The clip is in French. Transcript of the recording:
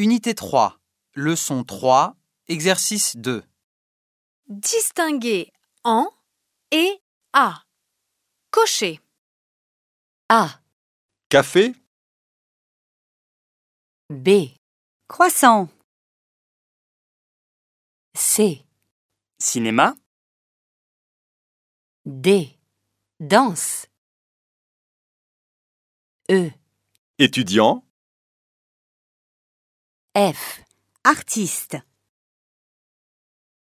Unité 3, leçon 3, exercice 2. Distinguer en et à. Cocher. A, Café, B, Croissant. C, Cinéma, D, danse. E, étudiant, F, Artiste.